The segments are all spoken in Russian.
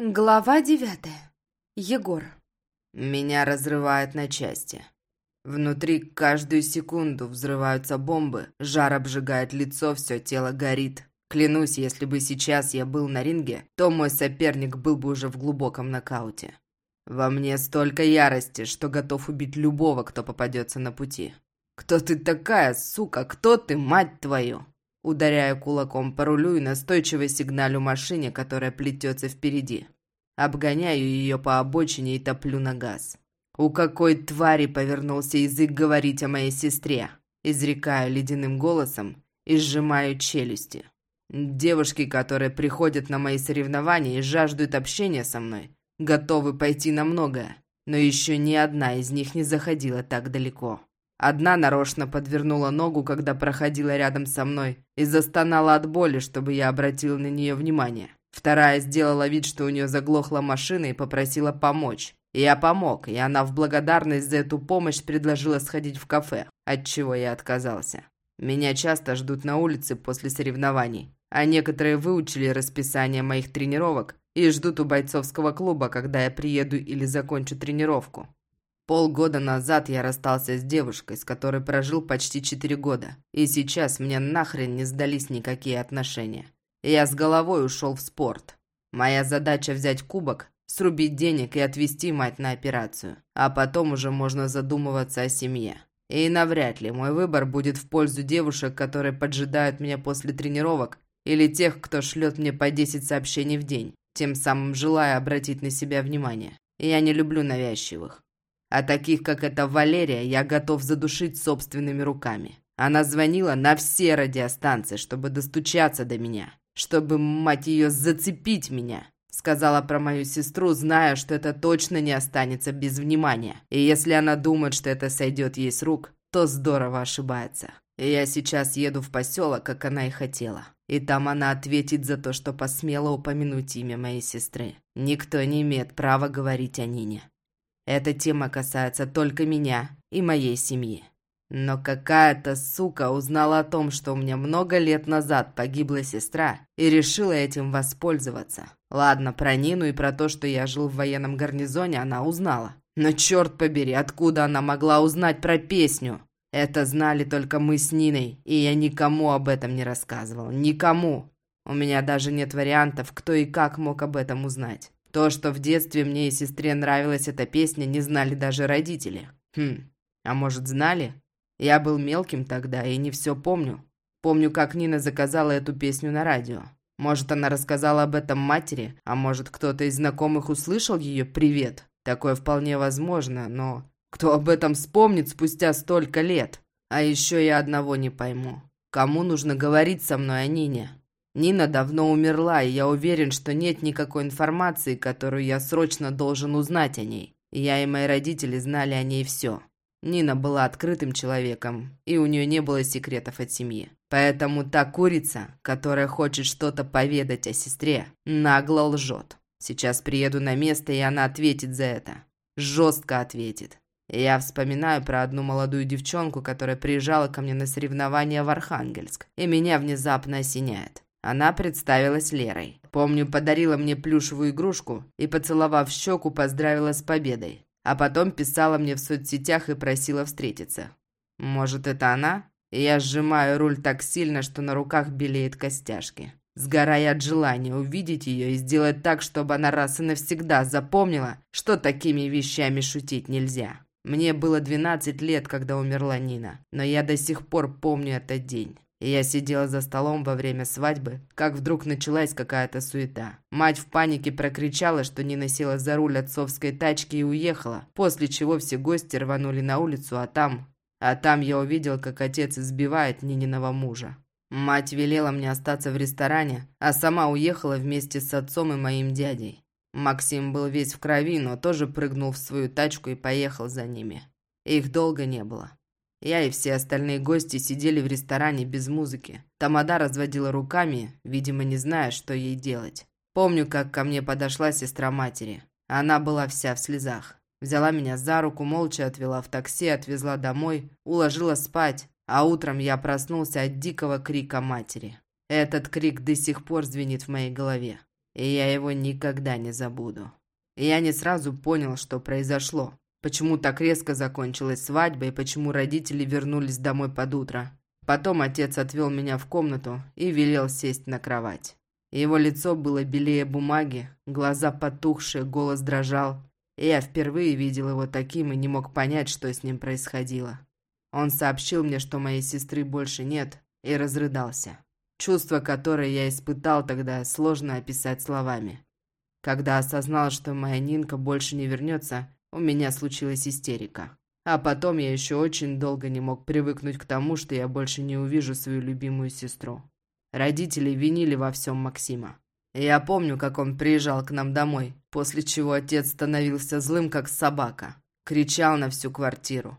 Глава девятая. Егор. Меня разрывает на части. Внутри каждую секунду взрываются бомбы, жар обжигает лицо, все тело горит. Клянусь, если бы сейчас я был на ринге, то мой соперник был бы уже в глубоком нокауте. Во мне столько ярости, что готов убить любого, кто попадется на пути. «Кто ты такая, сука? Кто ты, мать твою?» Ударяю кулаком по рулю и настойчиво сигналю машине, которая плетется впереди. Обгоняю ее по обочине и топлю на газ. «У какой твари повернулся язык говорить о моей сестре?» Изрекаю ледяным голосом и сжимаю челюсти. Девушки, которые приходят на мои соревнования и жаждут общения со мной, готовы пойти на многое, но еще ни одна из них не заходила так далеко. Одна нарочно подвернула ногу, когда проходила рядом со мной, и застонала от боли, чтобы я обратил на нее внимание. Вторая сделала вид, что у нее заглохла машина и попросила помочь. Я помог, и она в благодарность за эту помощь предложила сходить в кафе, от чего я отказался. Меня часто ждут на улице после соревнований, а некоторые выучили расписание моих тренировок и ждут у бойцовского клуба, когда я приеду или закончу тренировку. Полгода назад я расстался с девушкой, с которой прожил почти четыре года. И сейчас мне нахрен не сдались никакие отношения. Я с головой ушел в спорт. Моя задача взять кубок, срубить денег и отвезти мать на операцию. А потом уже можно задумываться о семье. И навряд ли мой выбор будет в пользу девушек, которые поджидают меня после тренировок, или тех, кто шлет мне по 10 сообщений в день, тем самым желая обратить на себя внимание. Я не люблю навязчивых. А таких, как эта Валерия, я готов задушить собственными руками. Она звонила на все радиостанции, чтобы достучаться до меня. Чтобы, мать ее, зацепить меня. Сказала про мою сестру, зная, что это точно не останется без внимания. И если она думает, что это сойдет ей с рук, то здорово ошибается. И я сейчас еду в поселок, как она и хотела. И там она ответит за то, что посмела упомянуть имя моей сестры. Никто не имеет права говорить о Нине. Эта тема касается только меня и моей семьи. Но какая-то сука узнала о том, что у меня много лет назад погибла сестра, и решила этим воспользоваться. Ладно, про Нину и про то, что я жил в военном гарнизоне, она узнала. Но черт побери, откуда она могла узнать про песню? Это знали только мы с Ниной, и я никому об этом не рассказывал. Никому. У меня даже нет вариантов, кто и как мог об этом узнать. То, что в детстве мне и сестре нравилась эта песня, не знали даже родители. Хм, а может знали? Я был мелким тогда и не все помню. Помню, как Нина заказала эту песню на радио. Может, она рассказала об этом матери, а может, кто-то из знакомых услышал ее «привет». Такое вполне возможно, но кто об этом вспомнит спустя столько лет? А еще я одного не пойму. Кому нужно говорить со мной о Нине? Нина давно умерла, и я уверен, что нет никакой информации, которую я срочно должен узнать о ней. Я и мои родители знали о ней все. Нина была открытым человеком, и у нее не было секретов от семьи. Поэтому та курица, которая хочет что-то поведать о сестре, нагло лжет. Сейчас приеду на место, и она ответит за это. Жестко ответит. Я вспоминаю про одну молодую девчонку, которая приезжала ко мне на соревнования в Архангельск, и меня внезапно осеняет. Она представилась Лерой. Помню, подарила мне плюшевую игрушку и, поцеловав щеку, поздравила с победой. А потом писала мне в соцсетях и просила встретиться. Может, это она? Я сжимаю руль так сильно, что на руках белеют костяшки. Сгорая от желания увидеть ее и сделать так, чтобы она раз и навсегда запомнила, что такими вещами шутить нельзя. Мне было 12 лет, когда умерла Нина, но я до сих пор помню этот день. Я сидела за столом во время свадьбы, как вдруг началась какая-то суета. Мать в панике прокричала, что не носила за руль отцовской тачки и уехала, после чего все гости рванули на улицу, а там... А там я увидел, как отец избивает Нининого мужа. Мать велела мне остаться в ресторане, а сама уехала вместе с отцом и моим дядей. Максим был весь в крови, но тоже прыгнул в свою тачку и поехал за ними. Их долго не было. Я и все остальные гости сидели в ресторане без музыки. Тамада разводила руками, видимо, не зная, что ей делать. Помню, как ко мне подошла сестра матери. Она была вся в слезах. Взяла меня за руку, молча отвела в такси, отвезла домой, уложила спать, а утром я проснулся от дикого крика матери. Этот крик до сих пор звенит в моей голове. и я его никогда не забуду. Я не сразу понял, что произошло, почему так резко закончилась свадьба и почему родители вернулись домой под утро. Потом отец отвел меня в комнату и велел сесть на кровать. Его лицо было белее бумаги, глаза потухшие, голос дрожал. Я впервые видел его таким и не мог понять, что с ним происходило. Он сообщил мне, что моей сестры больше нет, и разрыдался. Чувство, которое я испытал тогда, сложно описать словами. Когда осознал, что моя Нинка больше не вернется, у меня случилась истерика. А потом я еще очень долго не мог привыкнуть к тому, что я больше не увижу свою любимую сестру. Родители винили во всем Максима. Я помню, как он приезжал к нам домой, после чего отец становился злым, как собака. Кричал на всю квартиру.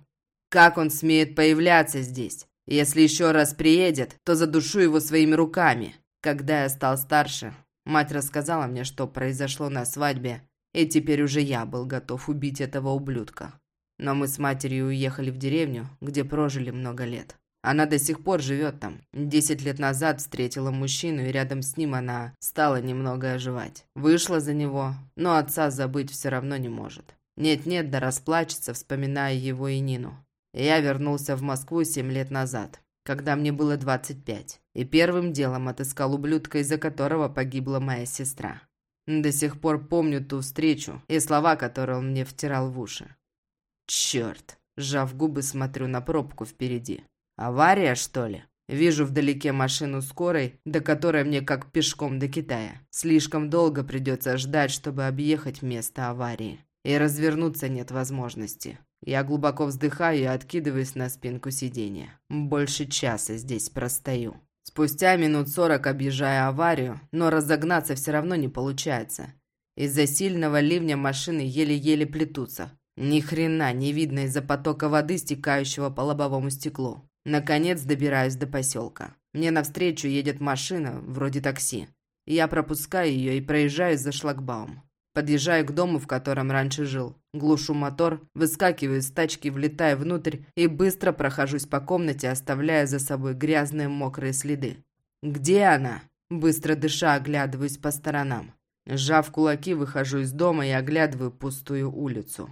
Как он смеет появляться здесь? Если еще раз приедет, то задушу его своими руками. Когда я стал старше, Мать рассказала мне, что произошло на свадьбе, и теперь уже я был готов убить этого ублюдка. Но мы с матерью уехали в деревню, где прожили много лет. Она до сих пор живет там. Десять лет назад встретила мужчину, и рядом с ним она стала немного оживать. Вышла за него, но отца забыть все равно не может. Нет-нет, да расплачется, вспоминая его и Нину. Я вернулся в Москву семь лет назад когда мне было 25, и первым делом отыскал ублюдка, из-за которого погибла моя сестра. До сих пор помню ту встречу и слова, которые он мне втирал в уши. Черт, сжав губы, смотрю на пробку впереди. Авария, что ли? Вижу вдалеке машину скорой, до которой мне как пешком до Китая. Слишком долго придется ждать, чтобы объехать место аварии. И развернуться нет возможности. Я глубоко вздыхаю и откидываюсь на спинку сиденья. Больше часа здесь простою. Спустя минут сорок объезжаю аварию, но разогнаться все равно не получается. Из-за сильного ливня машины еле-еле плетутся. Ни хрена не видно из-за потока воды, стекающего по лобовому стеклу. Наконец добираюсь до поселка. Мне навстречу едет машина, вроде такси. Я пропускаю ее и проезжаю за шлагбаум. Подъезжаю к дому, в котором раньше жил. Глушу мотор, выскакиваю из тачки, влетаю внутрь и быстро прохожусь по комнате, оставляя за собой грязные мокрые следы. «Где она?» Быстро дыша, оглядываюсь по сторонам. Сжав кулаки, выхожу из дома и оглядываю пустую улицу.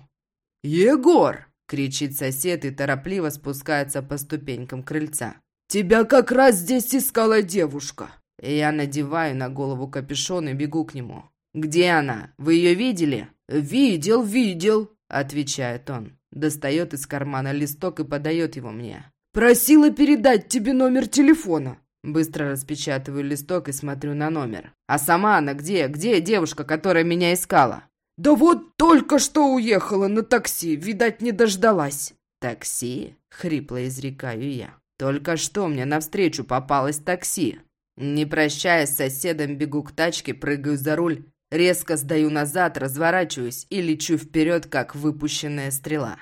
«Егор!» – кричит сосед и торопливо спускается по ступенькам крыльца. «Тебя как раз здесь искала девушка!» Я надеваю на голову капюшон и бегу к нему. «Где она? Вы ее видели?» «Видел, видел», — отвечает он. Достает из кармана листок и подает его мне. «Просила передать тебе номер телефона». Быстро распечатываю листок и смотрю на номер. «А сама она где? Где девушка, которая меня искала?» «Да вот только что уехала на такси, видать, не дождалась». «Такси?» — хрипло изрекаю я. «Только что мне навстречу попалось такси». Не прощаясь с соседом, бегу к тачке, прыгаю за руль Резко сдаю назад, разворачиваюсь и лечу вперед, как выпущенная стрела.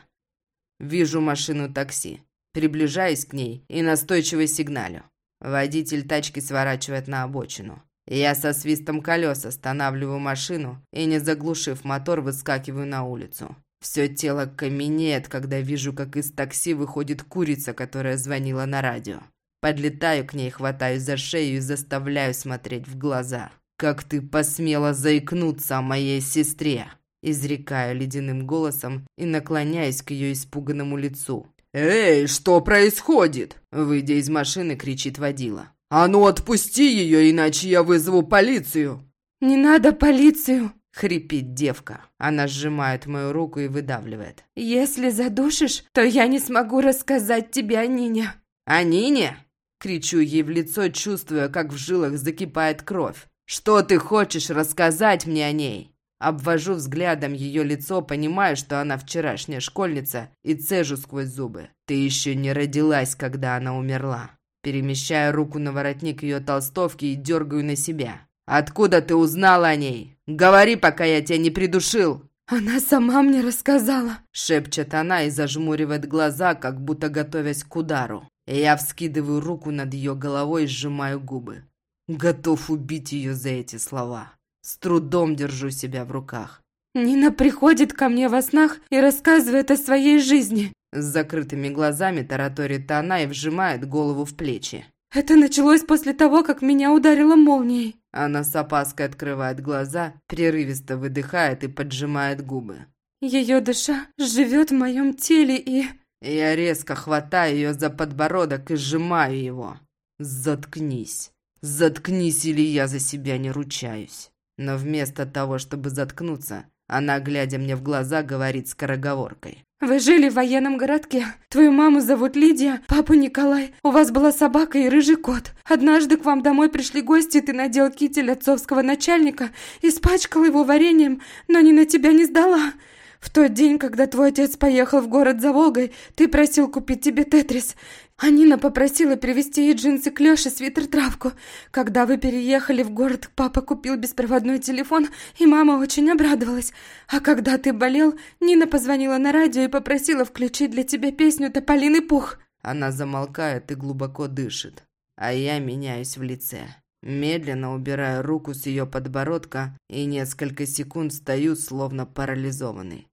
Вижу машину такси. Приближаюсь к ней и настойчиво сигналю. Водитель тачки сворачивает на обочину. Я со свистом колес останавливаю машину и, не заглушив мотор, выскакиваю на улицу. Все тело каменеет, когда вижу, как из такси выходит курица, которая звонила на радио. Подлетаю к ней, хватаюсь за шею и заставляю смотреть в глаза. «Как ты посмела заикнуться о моей сестре?» Изрекаю ледяным голосом и наклоняясь к ее испуганному лицу. «Эй, что происходит?» Выйдя из машины, кричит водила. «А ну отпусти ее, иначе я вызову полицию!» «Не надо полицию!» Хрипит девка. Она сжимает мою руку и выдавливает. «Если задушишь, то я не смогу рассказать тебе о Нине». «О Нине?» Кричу ей в лицо, чувствуя, как в жилах закипает кровь. «Что ты хочешь рассказать мне о ней?» Обвожу взглядом ее лицо, понимая, что она вчерашняя школьница, и цежу сквозь зубы. «Ты еще не родилась, когда она умерла». Перемещаю руку на воротник ее толстовки и дергаю на себя. «Откуда ты узнала о ней? Говори, пока я тебя не придушил!» «Она сама мне рассказала», — шепчет она и зажмуривает глаза, как будто готовясь к удару. Я вскидываю руку над ее головой и сжимаю губы. Готов убить ее за эти слова. С трудом держу себя в руках. «Нина приходит ко мне во снах и рассказывает о своей жизни». С закрытыми глазами тараторит она и вжимает голову в плечи. Это началось после того, как меня ударило молнией. Она с опаской открывает глаза, прерывисто выдыхает и поджимает губы. Ее душа живет в моем теле и... Я резко хватаю ее за подбородок и сжимаю его. Заткнись. Заткнись, или я за себя не ручаюсь. Но вместо того, чтобы заткнуться, она, глядя мне в глаза, говорит скороговоркой. «Вы жили в военном городке. Твою маму зовут Лидия, папу Николай. У вас была собака и рыжий кот. Однажды к вам домой пришли гости, ты надел китель отцовского начальника, испачкал его вареньем, но ни на тебя не сдала. В тот день, когда твой отец поехал в город за Волгой, ты просил купить тебе тетрис. А Нина попросила привезти ей джинсы к Лёше, свитер-травку. Когда вы переехали в город, папа купил беспроводной телефон, и мама очень обрадовалась. А когда ты болел, Нина позвонила на радио и попросила включить для тебя песню «Тополиный пух». Она замолкает и глубоко дышит, а я меняюсь в лице. Медленно убираю руку с ее подбородка и несколько секунд стою, словно парализованный.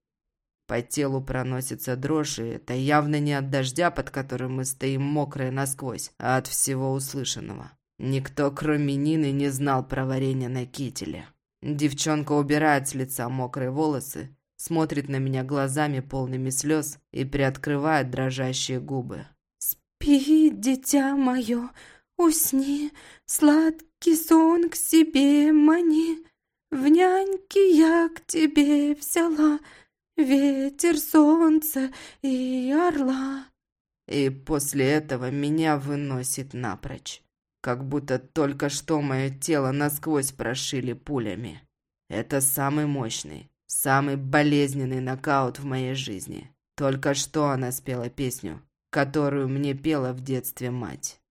По телу проносится дрожь, и это явно не от дождя, под которым мы стоим мокрые насквозь, а от всего услышанного. Никто, кроме Нины, не знал про варенье на кителе. Девчонка убирает с лица мокрые волосы, смотрит на меня глазами полными слез и приоткрывает дрожащие губы. «Спи, дитя мое, усни, сладкий сон к себе мани. В няньки я к тебе взяла, ветер, солнце и орла. И после этого меня выносит напрочь. Как будто только что мое тело насквозь прошили пулями. Это самый мощный, самый болезненный нокаут в моей жизни. Только что она спела песню, которую мне пела в детстве мать.